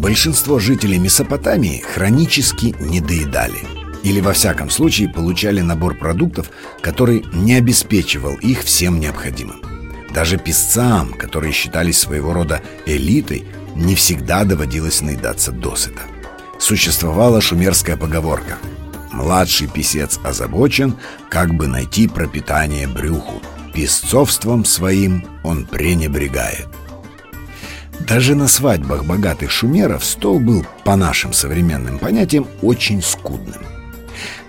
Большинство жителей Месопотамии хронически недоедали или во всяком случае получали набор продуктов, который не обеспечивал их всем необходимым. Даже песцам, которые считались своего рода элитой, не всегда доводилось наедаться досыта. Существовала шумерская поговорка «Младший писец озабочен, как бы найти пропитание брюху, песцовством своим он пренебрегает». Даже на свадьбах богатых шумеров стол был, по нашим современным понятиям, очень скудным.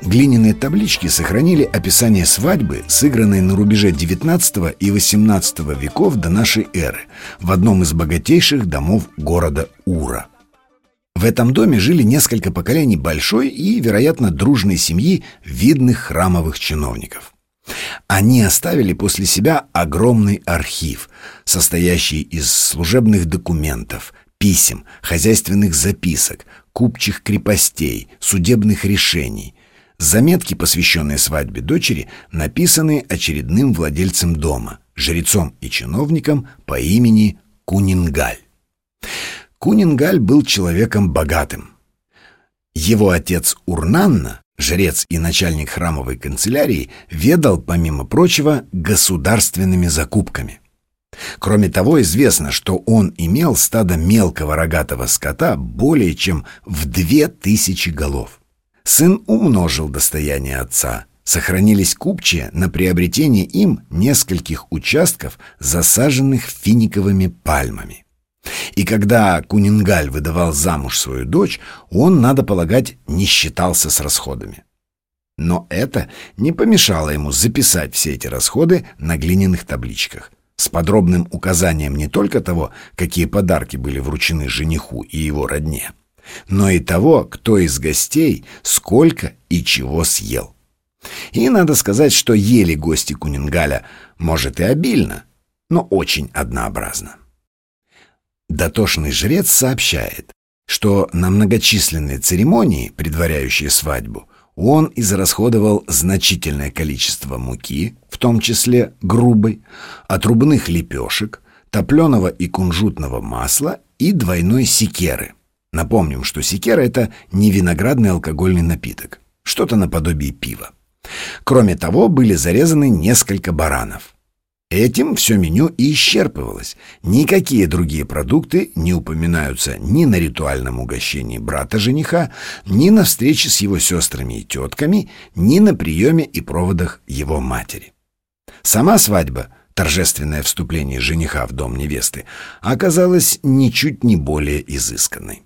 Глиняные таблички сохранили описание свадьбы, сыгранной на рубеже XIX и XVIII веков до нашей эры в одном из богатейших домов города Ура. В этом доме жили несколько поколений большой и, вероятно, дружной семьи видных храмовых чиновников. Они оставили после себя огромный архив, состоящий из служебных документов, писем, хозяйственных записок, купчих крепостей, судебных решений. Заметки, посвященные свадьбе дочери, написаны очередным владельцем дома, жрецом и чиновником по имени Кунингаль. Кунингаль был человеком богатым. Его отец Урнанна жрец и начальник храмовой канцелярии, ведал, помимо прочего, государственными закупками. Кроме того, известно, что он имел стадо мелкого рогатого скота более чем в две тысячи голов. Сын умножил достояние отца. Сохранились купчие на приобретение им нескольких участков, засаженных финиковыми пальмами. И когда Кунингаль выдавал замуж свою дочь, он, надо полагать, не считался с расходами. Но это не помешало ему записать все эти расходы на глиняных табличках с подробным указанием не только того, какие подарки были вручены жениху и его родне, но и того, кто из гостей сколько и чего съел. И надо сказать, что ели гости Кунингаля, может, и обильно, но очень однообразно. Дотошный жрец сообщает, что на многочисленные церемонии, предваряющие свадьбу, он израсходовал значительное количество муки, в том числе грубой, отрубных лепешек, топленого и кунжутного масла и двойной секеры. Напомним, что секера — это не виноградный алкогольный напиток, что-то наподобие пива. Кроме того, были зарезаны несколько баранов. Этим все меню и исчерпывалось. Никакие другие продукты не упоминаются ни на ритуальном угощении брата жениха, ни на встрече с его сестрами и тетками, ни на приеме и проводах его матери. Сама свадьба, торжественное вступление жениха в дом невесты, оказалась ничуть не более изысканной.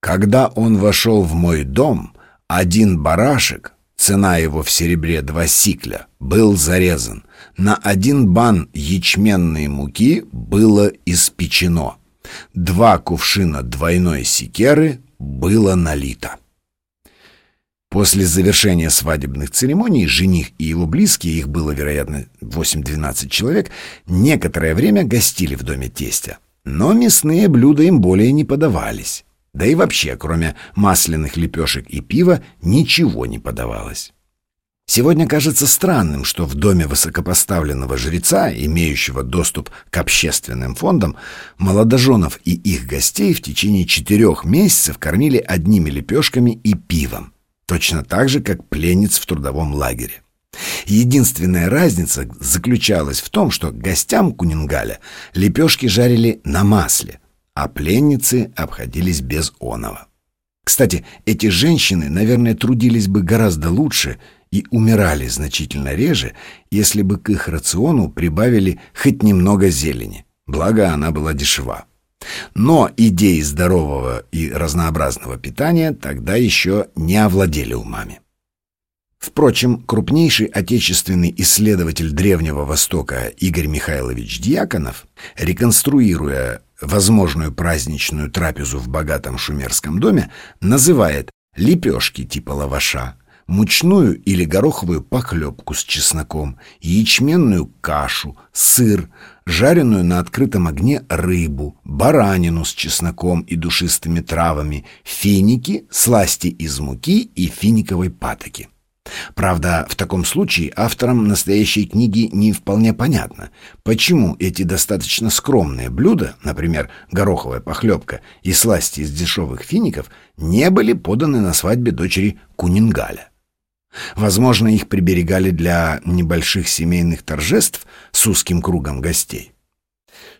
Когда он вошел в мой дом, один барашек, цена его в серебре два сикля, был зарезан. На один бан ячменной муки было испечено. Два кувшина двойной секеры было налито. После завершения свадебных церемоний жених и его близкие, их было, вероятно, 8-12 человек, некоторое время гостили в доме тестя. Но мясные блюда им более не подавались. Да и вообще, кроме масляных лепешек и пива, ничего не подавалось. Сегодня кажется странным, что в доме высокопоставленного жреца, имеющего доступ к общественным фондам, молодоженов и их гостей в течение четырех месяцев кормили одними лепешками и пивом, точно так же, как пленниц в трудовом лагере. Единственная разница заключалась в том, что гостям Кунингаля лепешки жарили на масле, а пленницы обходились без оного. Кстати, эти женщины, наверное, трудились бы гораздо лучше и умирали значительно реже, если бы к их рациону прибавили хоть немного зелени, благо она была дешева. Но идеи здорового и разнообразного питания тогда еще не овладели умами. Впрочем, крупнейший отечественный исследователь Древнего Востока Игорь Михайлович Дьяконов, реконструируя возможную праздничную трапезу в богатом шумерском доме, называет лепешки типа лаваша, мучную или гороховую похлебку с чесноком, ячменную кашу, сыр, жареную на открытом огне рыбу, баранину с чесноком и душистыми травами, финики, сласти из муки и финиковой патоки. Правда, в таком случае авторам настоящей книги не вполне понятно, почему эти достаточно скромные блюда, например, гороховая похлебка и сласти из дешевых фиников, не были поданы на свадьбе дочери Кунингаля. Возможно, их приберегали для небольших семейных торжеств с узким кругом гостей.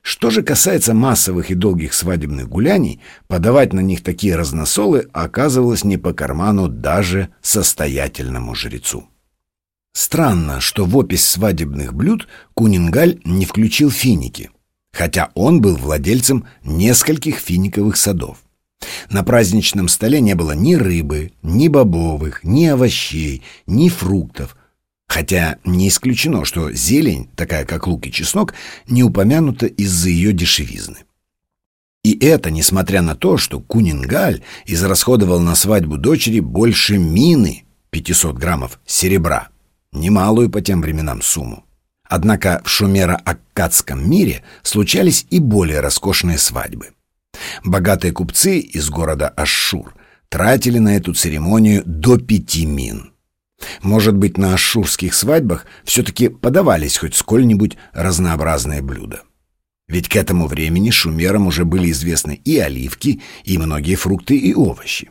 Что же касается массовых и долгих свадебных гуляний, подавать на них такие разносолы оказывалось не по карману даже состоятельному жрецу. Странно, что в опись свадебных блюд Кунингаль не включил финики, хотя он был владельцем нескольких финиковых садов. На праздничном столе не было ни рыбы, ни бобовых, ни овощей, ни фруктов – Хотя не исключено, что зелень, такая как лук и чеснок, не упомянута из-за ее дешевизны. И это несмотря на то, что Кунингаль израсходовал на свадьбу дочери больше мины 500 граммов серебра, немалую по тем временам сумму. Однако в шумеро-аккадском мире случались и более роскошные свадьбы. Богатые купцы из города Ашшур тратили на эту церемонию до пяти мин – может быть, на ашурских свадьбах все-таки подавались хоть сколь-нибудь разнообразные блюда. Ведь к этому времени шумерам уже были известны и оливки, и многие фрукты и овощи.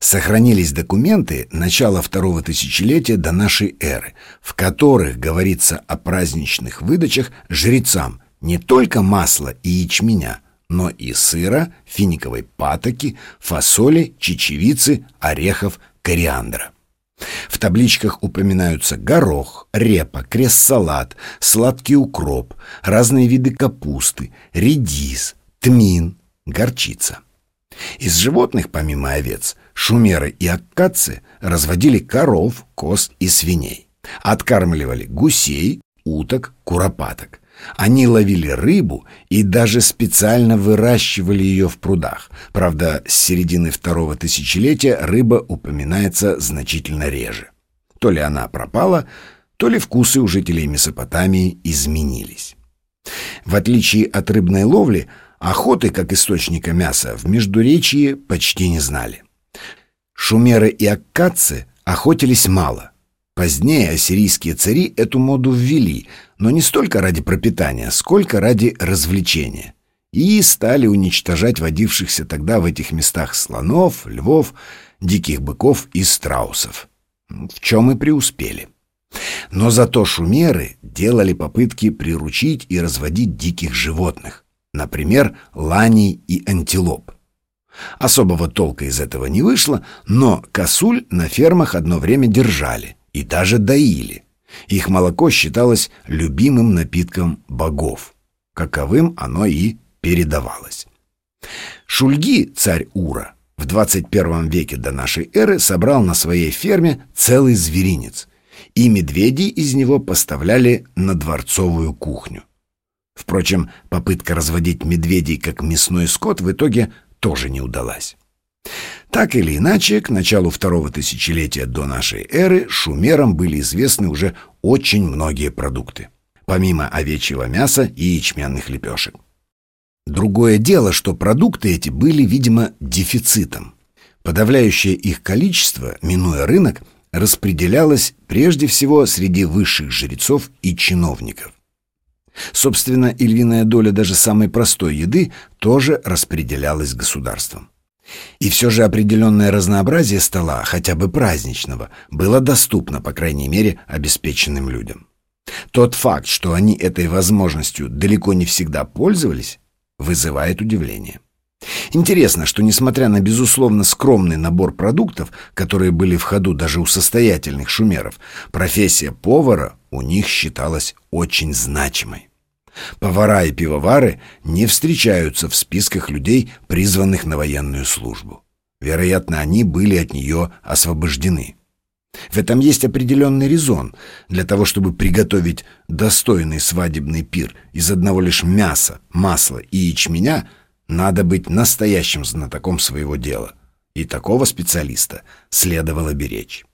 Сохранились документы начала второго тысячелетия до нашей эры, в которых говорится о праздничных выдачах жрецам не только масла и ячменя, но и сыра, финиковой патоки, фасоли, чечевицы, орехов, кориандра. В табличках упоминаются горох, репа, крест-салат, сладкий укроп, разные виды капусты, редис, тмин, горчица. Из животных, помимо овец, шумеры и аккадцы разводили коров, коз и свиней. Откармливали гусей, уток, куропаток. Они ловили рыбу и даже специально выращивали ее в прудах. Правда, с середины второго тысячелетия рыба упоминается значительно реже. То ли она пропала, то ли вкусы у жителей Месопотамии изменились. В отличие от рыбной ловли, охоты как источника мяса в Междуречии почти не знали. Шумеры и аккадцы охотились мало. Позднее ассирийские цари эту моду ввели, но не столько ради пропитания, сколько ради развлечения. И стали уничтожать водившихся тогда в этих местах слонов, львов, диких быков и страусов. В чем и преуспели. Но зато шумеры делали попытки приручить и разводить диких животных, например, ланей и антилоп. Особого толка из этого не вышло, но косуль на фермах одно время держали – и даже доили. Их молоко считалось любимым напитком богов. Каковым оно и передавалось. Шульги, царь Ура, в 21 веке до нашей эры собрал на своей ферме целый зверинец, и медведей из него поставляли на дворцовую кухню. Впрочем, попытка разводить медведей как мясной скот в итоге тоже не удалась. Так или иначе, к началу второго тысячелетия до нашей эры шумерам были известны уже очень многие продукты, помимо овечьего мяса и ячменных лепешек. Другое дело, что продукты эти были, видимо, дефицитом. Подавляющее их количество, минуя рынок, распределялось прежде всего среди высших жрецов и чиновников. Собственно, и львиная доля даже самой простой еды тоже распределялась государством. И все же определенное разнообразие стола, хотя бы праздничного, было доступно, по крайней мере, обеспеченным людям. Тот факт, что они этой возможностью далеко не всегда пользовались, вызывает удивление. Интересно, что несмотря на безусловно скромный набор продуктов, которые были в ходу даже у состоятельных шумеров, профессия повара у них считалась очень значимой. Повара и пивовары не встречаются в списках людей, призванных на военную службу. Вероятно, они были от нее освобождены. В этом есть определенный резон. Для того, чтобы приготовить достойный свадебный пир из одного лишь мяса, масла и ячменя, надо быть настоящим знатоком своего дела. И такого специалиста следовало беречь.